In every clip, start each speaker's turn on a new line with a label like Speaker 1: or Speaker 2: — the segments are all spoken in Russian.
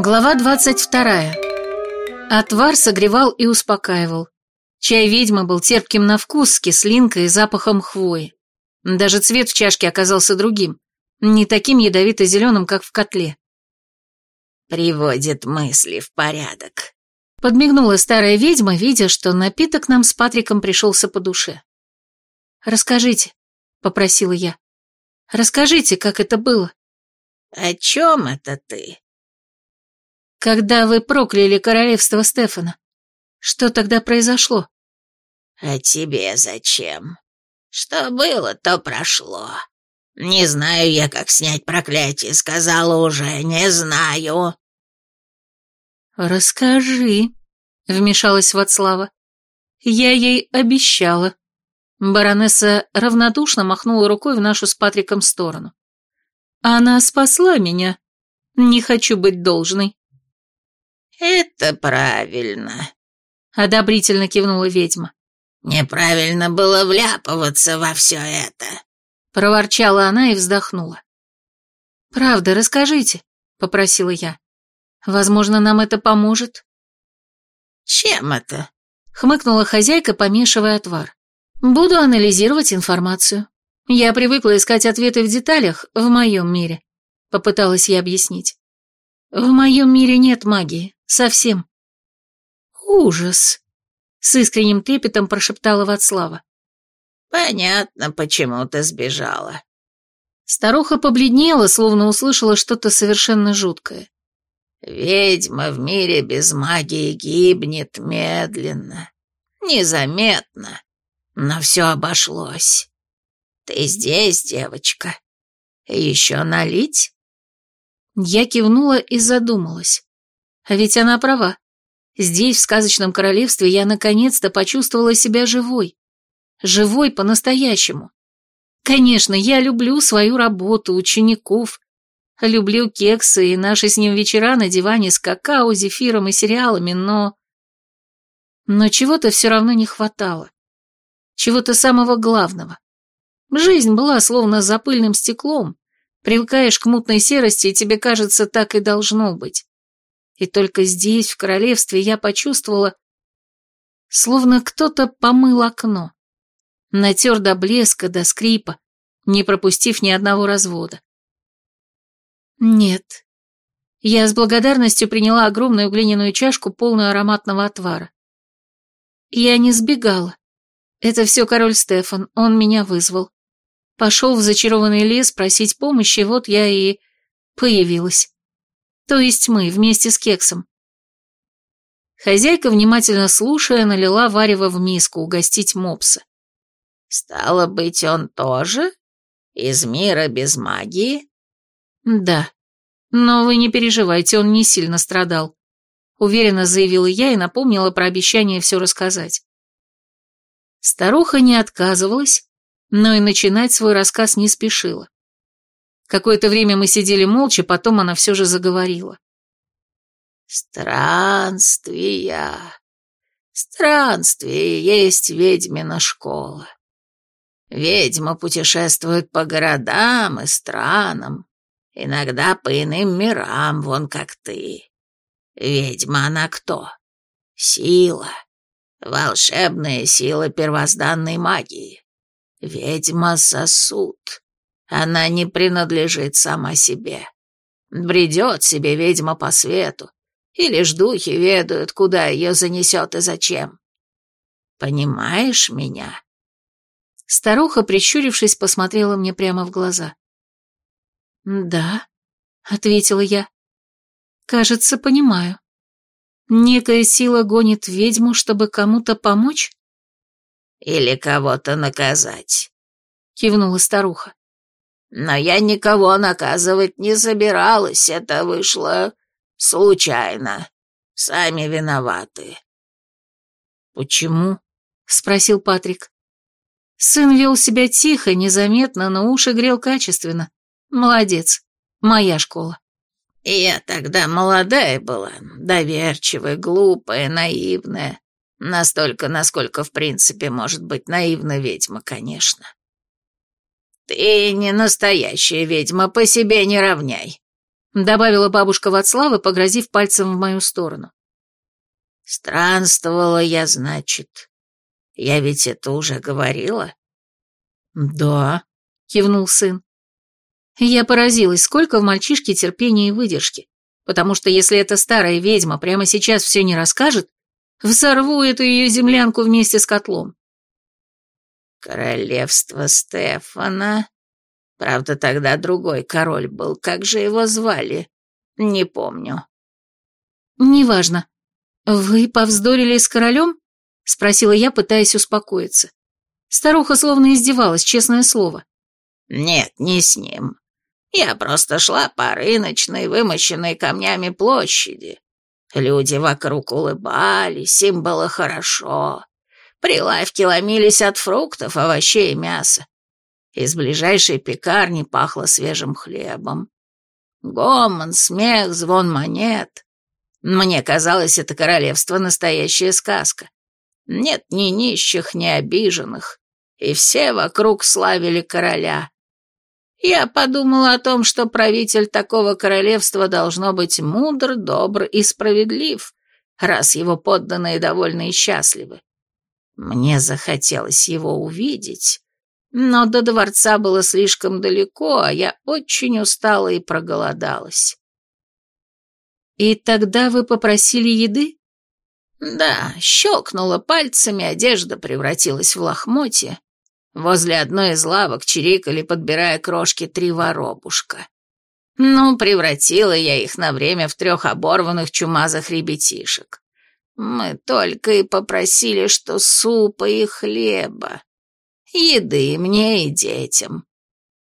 Speaker 1: Глава 22. Отвар согревал и успокаивал. Чай ведьмы был терпким на вкус, с кислинкой и запахом хвои. Даже цвет в чашке оказался другим, не таким ядовито-зеленым, как в котле.
Speaker 2: «Приводит мысли в порядок», —
Speaker 1: подмигнула старая ведьма, видя, что напиток нам с Патриком пришелся по душе. «Расскажите», — попросила я. «Расскажите, как это было».
Speaker 2: «О чем это ты?»
Speaker 1: Когда вы прокляли королевство Стефана, что тогда произошло?
Speaker 2: А тебе зачем? Что было, то прошло. Не знаю я, как снять проклятие, сказала уже, не знаю.
Speaker 1: Расскажи, вмешалась Вацлава. Я ей обещала. Баронесса равнодушно махнула рукой в нашу с Патриком сторону. Она спасла меня. Не хочу быть должной.
Speaker 2: «Это правильно», —
Speaker 1: одобрительно кивнула ведьма.
Speaker 2: «Неправильно было вляпываться во все это», —
Speaker 1: проворчала она и вздохнула. «Правда, расскажите», — попросила я. «Возможно, нам это поможет».
Speaker 2: «Чем это?»
Speaker 1: — хмыкнула хозяйка, помешивая отвар. «Буду анализировать информацию. Я привыкла искать ответы в деталях в моем мире», — попыталась я объяснить. «В моем мире нет магии. Совсем. Ужас. С искренним трепетом прошептала Вацлава.
Speaker 2: Понятно, почему ты сбежала.
Speaker 1: Старуха побледнела, словно услышала что-то совершенно жуткое.
Speaker 2: Ведьма в мире без магии гибнет медленно, незаметно, но все обошлось. Ты здесь, девочка. Еще налить?
Speaker 1: Я кивнула и задумалась. А ведь она права. Здесь, в сказочном королевстве, я наконец-то почувствовала себя живой. Живой по-настоящему. Конечно, я люблю свою работу, учеников. Люблю кексы и наши с ним вечера на диване с какао, зефиром и сериалами, но... Но чего-то все равно не хватало. Чего-то самого главного. Жизнь была словно за пыльным стеклом. Привыкаешь к мутной серости, и тебе кажется, так и должно быть. И только здесь, в королевстве, я почувствовала, словно кто-то помыл окно. Натер до блеска, до скрипа, не пропустив ни одного развода. Нет. Я с благодарностью приняла огромную глиняную чашку, полную ароматного отвара. Я не сбегала. Это все король Стефан, он меня вызвал. Пошел в зачарованный лес просить помощи, вот я и появилась. То есть мы, вместе с кексом. Хозяйка, внимательно слушая, налила варево в миску угостить мопса.
Speaker 2: «Стало быть, он тоже? Из мира без магии?»
Speaker 1: «Да. Но вы не переживайте, он не сильно страдал», — уверенно заявила я и напомнила про обещание все рассказать. Старуха не отказывалась, но и начинать свой рассказ не спешила. Какое-то время мы сидели молча, потом она все же заговорила.
Speaker 2: «Странствия. Странствия есть ведьмина школа. Ведьма путешествует по городам и странам, иногда по иным мирам, вон как ты. Ведьма она кто? Сила. Волшебная сила первозданной магии. Ведьма сосуд. Она не принадлежит сама себе. Бредет себе ведьма по свету, и лишь духи ведают, куда ее занесет и зачем. Понимаешь меня?»
Speaker 1: Старуха, прищурившись, посмотрела мне прямо в глаза. «Да», — ответила я. «Кажется, понимаю. Некая сила гонит ведьму, чтобы кому-то помочь?»
Speaker 2: «Или кого-то наказать», —
Speaker 1: кивнула старуха.
Speaker 2: Но я никого наказывать не собиралась, это вышло случайно. Сами виноваты.
Speaker 1: Почему? спросил Патрик. Сын вел себя тихо, незаметно, но уши грел качественно. Молодец. Моя школа.
Speaker 2: Я тогда молодая была, доверчивая, глупая, наивная. Настолько, насколько в принципе может быть наивна ведьма, конечно. «Ты не настоящая ведьма, по себе не равняй»,
Speaker 1: добавила бабушка Вацлава, погрозив пальцем в мою сторону.
Speaker 2: Странствовала я, значит. Я ведь это уже говорила.
Speaker 1: Да, кивнул сын. Я поразилась, сколько в мальчишке терпения и выдержки, потому что если эта старая ведьма прямо сейчас все не расскажет, взорву эту ее землянку вместе с котлом.
Speaker 2: Королевство Стефана. Правда, тогда другой король был. Как же его звали? Не помню.
Speaker 1: Неважно. Вы повздорили с королем? Спросила я, пытаясь успокоиться. Старуха словно издевалась, честное слово.
Speaker 2: Нет, не с ним. Я просто шла по рыночной, вымощенной камнями площади. Люди вокруг улыбались, им было хорошо. Прилавки ломились от фруктов, овощей и мяса. Из ближайшей пекарни пахло свежим хлебом. Гомон, смех, звон монет. Мне казалось, это королевство настоящая сказка. Нет ни нищих, ни обиженных, и все вокруг славили короля. Я подумала о том, что правитель такого королевства должно быть мудр, добр и справедлив, раз его подданные довольны и счастливы. Мне захотелось его увидеть, но до дворца было слишком далеко, а я очень устала и проголодалась.
Speaker 1: «И тогда вы попросили еды?»
Speaker 2: Да, щелкнула пальцами, одежда превратилась в лохмотье. Возле одной из лавок чирикали, подбирая крошки, три воробушка. Ну, превратила я их на время в трех оборванных чумазых ребятишек. Мы только и попросили, что супа и хлеба. Еды мне и детям.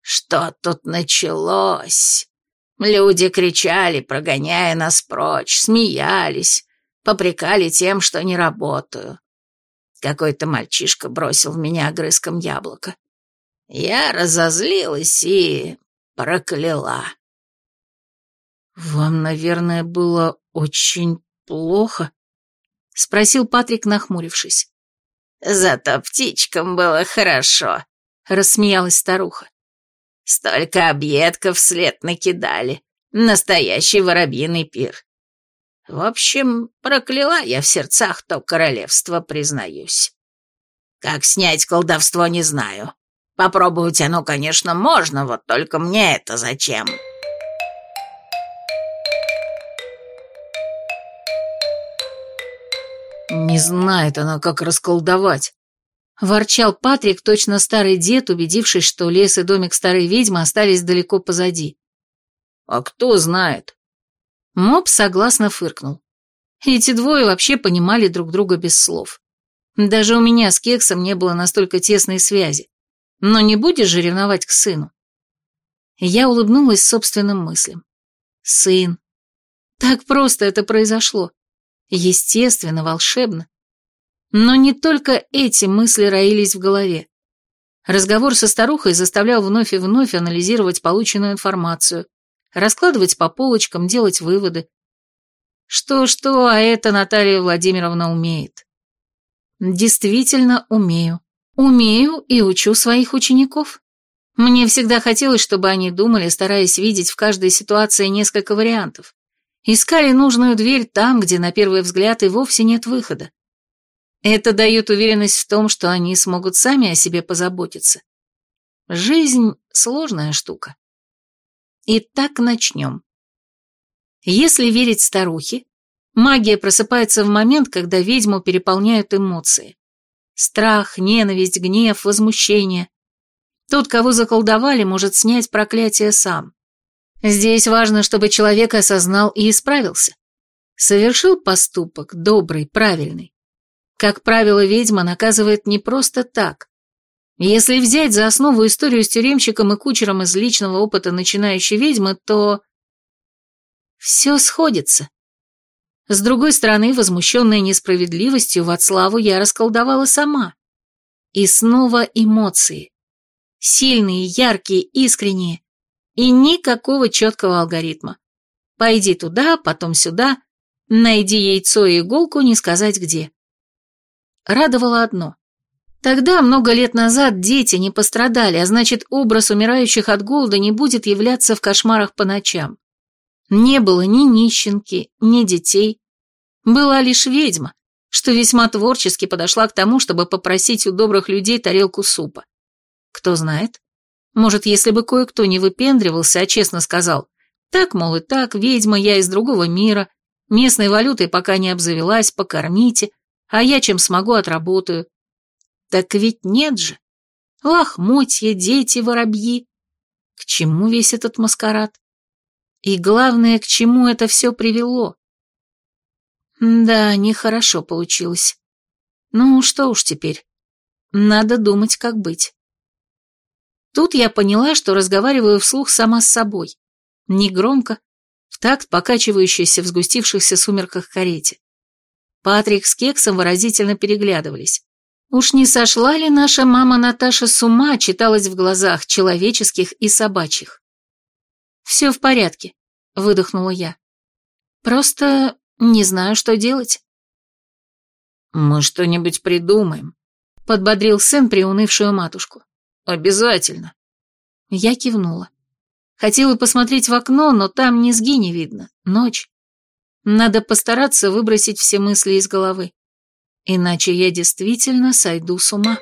Speaker 2: Что тут началось? Люди кричали, прогоняя нас прочь, смеялись, попрекали тем, что не работаю. Какой-то мальчишка бросил в меня огрызком яблоко. Я разозлилась и прокляла.
Speaker 1: «Вам, наверное, было очень плохо?» — спросил Патрик, нахмурившись.
Speaker 2: «Зато птичкам было хорошо», — рассмеялась старуха. «Столько объедков вслед накидали. Настоящий воробьиный пир. В общем, прокляла я в сердцах то королевство, признаюсь. Как снять колдовство, не знаю. Попробовать оно, конечно, можно, вот только мне это зачем?»
Speaker 1: «Не знает она, как расколдовать», — ворчал Патрик, точно старый дед, убедившись, что лес и домик старой ведьмы остались далеко позади.
Speaker 3: «А кто знает?»
Speaker 1: Моб согласно фыркнул. Эти двое вообще понимали друг друга без слов. Даже у меня с Кексом не было настолько тесной связи. Но не будешь же ревновать к сыну? Я улыбнулась собственным мыслям. Сын. Так просто это произошло. Естественно, волшебно. Но не только эти мысли роились в голове. Разговор со старухой заставлял вновь и вновь анализировать полученную информацию, раскладывать по полочкам, делать выводы. Что-что, а это Наталья Владимировна умеет. Действительно умею. Умею и учу своих учеников. Мне всегда хотелось, чтобы они думали, стараясь видеть в каждой ситуации несколько вариантов. Искали нужную дверь там, где на первый взгляд и вовсе нет выхода. Это дает уверенность в том, что они смогут сами о себе позаботиться. Жизнь — сложная штука. Итак, начнем. Если верить старухе, магия просыпается в момент, когда ведьму переполняют эмоции. Страх, ненависть, гнев, возмущение. Тот, кого заколдовали, может снять проклятие сам. Здесь важно, чтобы человек осознал и исправился. Совершил поступок, добрый, правильный. Как правило, ведьма наказывает не просто так. Если взять за основу историю с тюремщиком и кучером из личного опыта начинающей ведьмы, то... Все сходится. С другой стороны, возмущенная несправедливостью, Вацлаву я расколдовала сама. И снова эмоции. Сильные, яркие, искренние. И никакого четкого алгоритма. Пойди туда, потом сюда, найди яйцо и иголку, не сказать где. Радовало одно. Тогда, много лет назад, дети не пострадали, а значит, образ умирающих от голода не будет являться в кошмарах по ночам. Не было ни нищенки, ни детей. Была лишь ведьма, что весьма творчески подошла к тому, чтобы попросить у добрых людей тарелку супа. Кто знает, может, если бы кое-кто не выпендривался, а честно сказал, так, мол, и так, ведьма, я из другого мира, местной валютой пока не обзавелась, покормите, а я чем смогу отработаю. Так ведь нет же. Лохмотья, дети, воробьи. К чему весь этот маскарад? И главное, к чему это все привело? Да, нехорошо получилось. Ну, что уж теперь. Надо думать, как быть. Тут я поняла, что разговариваю вслух сама с собой. Негромко, в такт покачивающейся в сгустившихся сумерках карете. Патрик с Кексом выразительно переглядывались. Уж не сошла ли наша мама Наташа с ума, читалась в глазах человеческих и собачьих. «Все в порядке», — выдохнула я. «Просто не знаю, что делать».
Speaker 3: «Мы что-нибудь придумаем», — подбодрил сын приунывшую матушку. «Обязательно».
Speaker 1: Я кивнула. Хотела посмотреть в окно, но там низги не видно. Ночь. Надо постараться выбросить все мысли из головы. Иначе я действительно сойду с ума.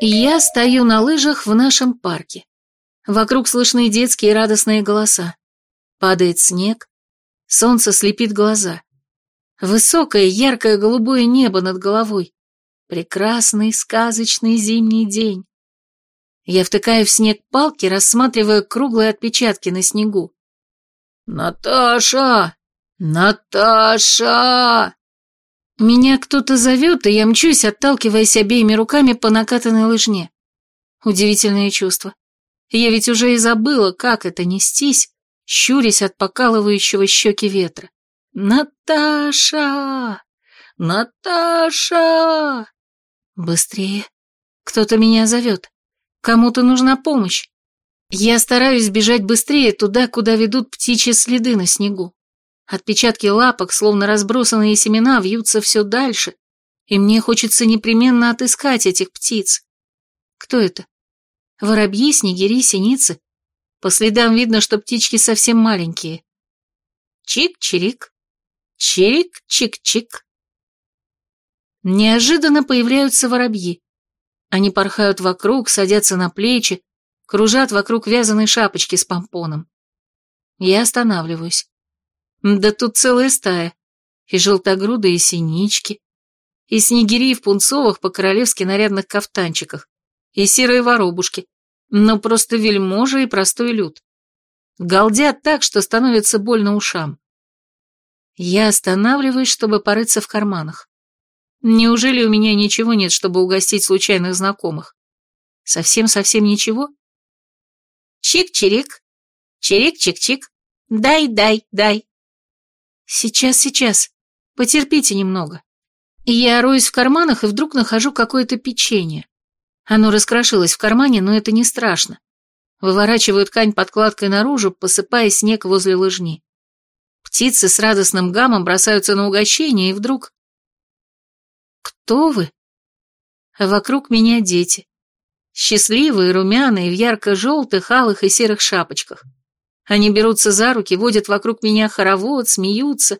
Speaker 1: Я стою на лыжах в нашем парке. Вокруг слышны детские радостные голоса. Падает снег. Солнце слепит глаза. Высокое, яркое голубое небо над головой. Прекрасный, сказочный зимний день. Я втыкаю в снег палки, рассматривая круглые отпечатки на снегу.
Speaker 2: «Наташа! Наташа!»
Speaker 1: Меня кто-то зовет, и я мчусь, отталкиваясь обеими руками по накатанной лыжне. Удивительное чувство. Я ведь уже и забыла, как это нестись, щурясь от покалывающего щеки ветра. «Наташа! Наташа!» «Быстрее! Кто-то меня зовет. Кому-то нужна помощь. Я стараюсь бежать быстрее туда, куда ведут птичьи следы на снегу. Отпечатки лапок, словно разбросанные семена, вьются все дальше, и мне хочется непременно отыскать этих птиц. Кто это? Воробьи, снегири, синицы? По следам видно, что птички совсем маленькие. Чик-чирик, чирик-чик-чик. Неожиданно появляются воробьи. Они порхают вокруг, садятся на плечи, кружат вокруг вязаной шапочки с помпоном. Я останавливаюсь. Да тут целая стая. И желтогрудые синички, и снегири в пунцовых по-королевски нарядных кафтанчиках, и серые воробушки, но просто вельможа и простой люд. Галдят так, что становится больно ушам. Я останавливаюсь, чтобы порыться в карманах. Неужели у меня ничего нет, чтобы угостить случайных знакомых? Совсем-совсем ничего? Чик-чирик, чирик-чик-чик, дай-дай-дай. Сейчас, сейчас, потерпите немного. Я роюсь в карманах и вдруг нахожу какое-то печенье. Оно раскрошилось в кармане, но это не страшно. Выворачиваю ткань подкладкой наружу, посыпая снег возле лыжни. Птицы с радостным гамом бросаются на угощение, и вдруг кто вы? Вокруг меня дети. Счастливые, румяные, в ярко-желтых, алых и серых шапочках. Они берутся за руки, водят вокруг меня хоровод, смеются.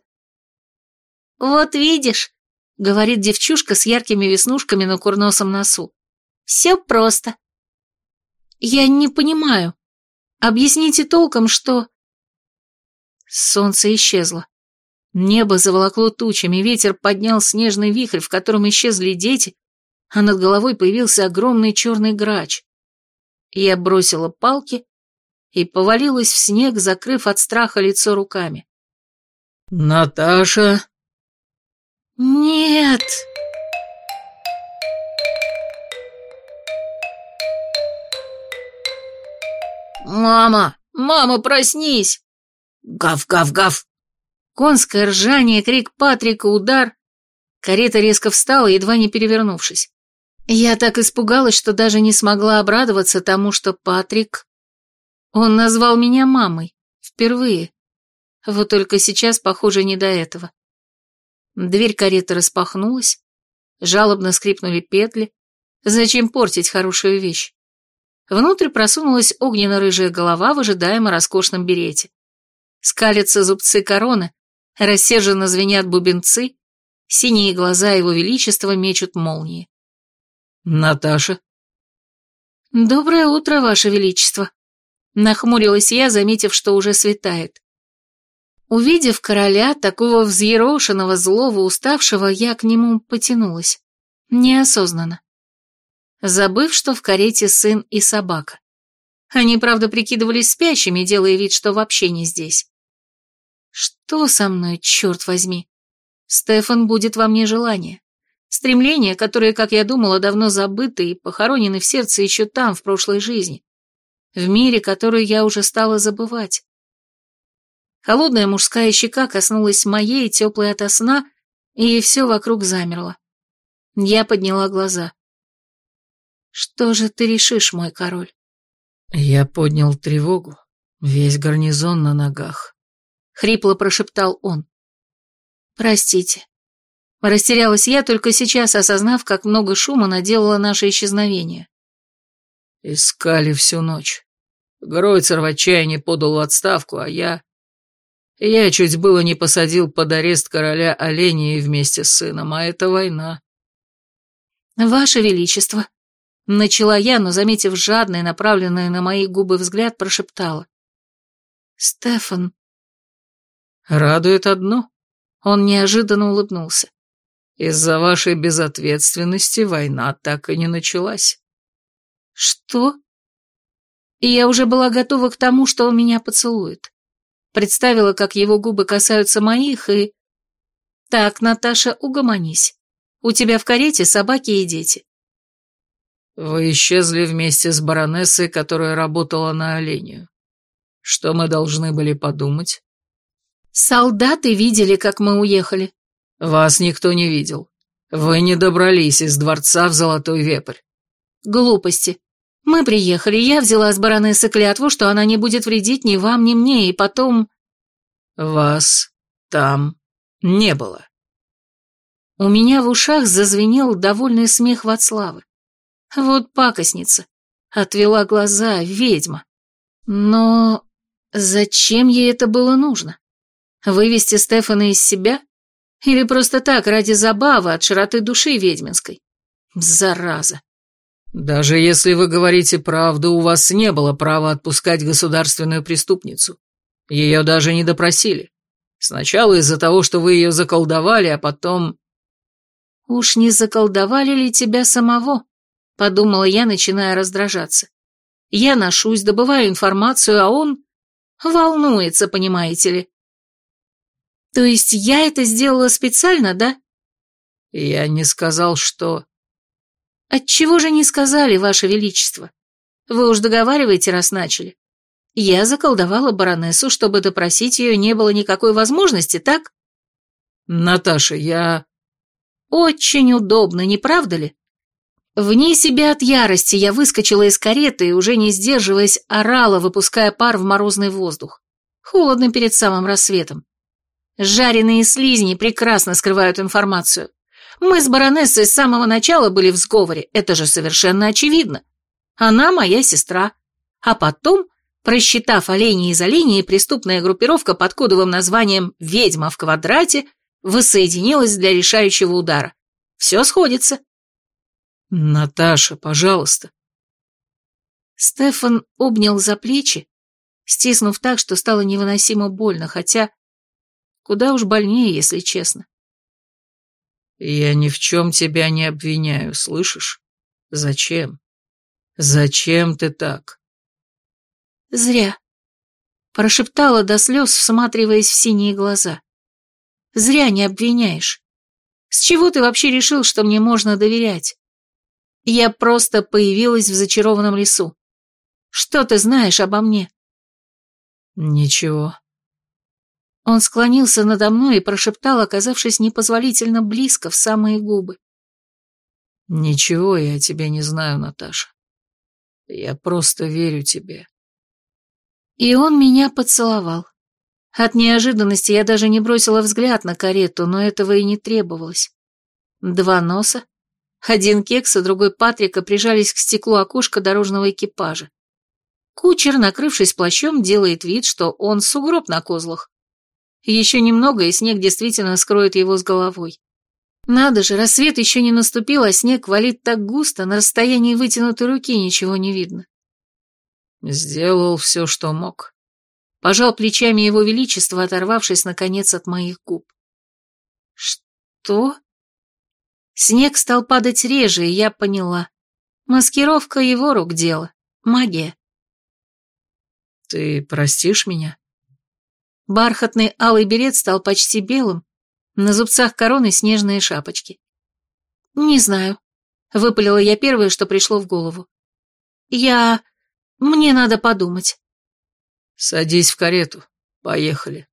Speaker 1: «Вот видишь», — говорит девчушка с яркими веснушками на курносом носу. «Все просто». «Я не понимаю. Объясните толком, что...» Солнце исчезло. Небо заволокло тучами, ветер поднял снежный вихрь, в котором исчезли дети, а над головой появился огромный черный грач. Я бросила палки и повалилась в снег, закрыв от страха лицо руками.
Speaker 2: «Наташа?»
Speaker 1: «Нет!»
Speaker 2: «Мама! Мама, проснись!» «Гав-гав-гав!»
Speaker 1: Конское ржание, крик Патрика, удар. Карета резко встала, едва не перевернувшись. Я так испугалась, что даже не смогла обрадоваться тому, что Патрик... Он назвал меня мамой. Впервые. Вот только сейчас, похоже, не до этого. Дверь кареты распахнулась, жалобно скрипнули петли. Зачем портить хорошую вещь? Внутрь просунулась огненно-рыжая голова в ожидаемо роскошном берете. Скалятся зубцы короны, рассерженно звенят бубенцы, синие глаза его величества мечут молнии.
Speaker 3: «Наташа?»
Speaker 1: «Доброе утро, ваше величество», — нахмурилась я, заметив, что уже светает. Увидев короля, такого взъерошенного, злого, уставшего, я к нему потянулась. Неосознанно. Забыв, что в карете сын и собака. Они, правда, прикидывались спящими, делая вид, что вообще не здесь. Что со мной, черт возьми? Стефан будет во мне желание. Стремления, которые, как я думала, давно забыты и похоронены в сердце еще там, в прошлой жизни. В мире, который я уже стала забывать. Холодная мужская щека коснулась моей, теплой ото сна, и все вокруг замерло. Я подняла глаза. «Что же ты решишь, мой король?»
Speaker 3: Я поднял тревогу. Весь гарнизон на ногах.
Speaker 1: Хрипло прошептал он. «Простите». Растерялась я, только сейчас осознав, как много шума наделало наше исчезновение.
Speaker 3: Искали всю ночь. Гройцер в отчаянии подал в отставку, а я... Я чуть было не посадил под арест короля оленей вместе с сыном, а это война.
Speaker 1: «Ваше Величество», — начала я, но, заметив жадный, направленный на мои губы взгляд, прошептала. «Стефан...»
Speaker 3: «Радует одно».
Speaker 1: Он неожиданно улыбнулся.
Speaker 3: «Из-за вашей безответственности война так и не началась».
Speaker 1: «Что?» И я уже была готова к тому, что он меня поцелует. Представила, как его губы касаются моих, и... Так, Наташа, угомонись. У тебя в карете собаки и дети.
Speaker 3: Вы исчезли вместе с баронессой, которая работала на оленю. Что мы должны были подумать?
Speaker 1: Солдаты видели, как мы уехали.
Speaker 3: Вас никто не видел. Вы не добрались из дворца в Золотой Вепрь.
Speaker 1: Глупости. Мы приехали, я взяла с баронессы клятву, что она не будет вредить ни вам, ни мне, и потом...
Speaker 3: Вас там не было.
Speaker 1: У меня в ушах зазвенел довольный смех Вацлавы. Вот пакостница. Отвела глаза, ведьма. Но зачем ей это было нужно? Вывести Стефана из себя? Или просто так, ради забавы, от широты души ведьминской? Зараза.
Speaker 3: Даже если вы говорите правду, у вас не было права отпускать государственную преступницу. Ее даже не допросили. Сначала из-за того, что вы ее заколдовали, а потом...
Speaker 1: «Уж не заколдовали ли тебя самого?» — подумала я, начиная раздражаться. «Я ношусь, добываю информацию, а он... волнуется, понимаете ли». «То есть я это сделала специально, да?»
Speaker 3: «Я не сказал, что...»
Speaker 1: «Отчего же не сказали, Ваше Величество? Вы уж договариваете, раз начали. Я заколдовала баронессу, чтобы допросить ее не было никакой возможности, так?»
Speaker 3: «Наташа, я...»
Speaker 1: «Очень удобно, не правда ли?» Вне себя от ярости я выскочила из кареты и, уже не сдерживаясь, орала, выпуская пар в морозный воздух. Холодно перед самым рассветом. Жареные слизни прекрасно скрывают информацию. Мы с баронессой с самого начала были в сговоре, это же совершенно очевидно. Она моя сестра. А потом, просчитав оленей из оленей, преступная группировка под кодовым названием «Ведьма в квадрате» воссоединилась для решающего удара. Все сходится.
Speaker 3: «Наташа, пожалуйста».
Speaker 1: Стефан обнял за плечи, стиснув так, что стало невыносимо больно, хотя куда уж больнее, если честно.
Speaker 3: «Я ни в чем тебя не обвиняю, слышишь? Зачем? Зачем ты так?»
Speaker 1: «Зря», — прошептала до слез, всматриваясь в синие глаза. «Зря не обвиняешь. С чего ты вообще решил, что мне можно доверять? Я просто появилась в зачарованном лесу. Что ты знаешь обо мне?»
Speaker 3: «Ничего»,
Speaker 1: он склонился надо мной и прошептал, оказавшись непозволительно близко в самые губы.
Speaker 3: «Ничего я о тебе не знаю, Наташа. Я просто верю тебе».
Speaker 1: И он меня поцеловал. От неожиданности я даже не бросила взгляд на карету, но этого и не требовалось. Два носа, Один кекс, а другой Патрика прижались к стеклу окошка дорожного экипажа. Кучер, накрывшись плащом, делает вид, что он сугроб на козлах. Еще немного, и снег действительно скроет его с головой. Надо же, рассвет еще не наступил, а снег валит так густо, на расстоянии вытянутой руки ничего не видно.
Speaker 3: Сделал все, что мог.
Speaker 1: Пожал плечами его величество, оторвавшись, наконец, от моих губ. Что? Снег стал падать реже, и я поняла. Маскировка его рук дело. Магия.
Speaker 3: Ты простишь меня?
Speaker 1: Бархатный алый берет стал почти белым, на зубцах короны снежные шапочки. «Не знаю», — выпалила я первое, что пришло в голову. «Я... мне надо подумать».
Speaker 3: «Садись в карету. Поехали».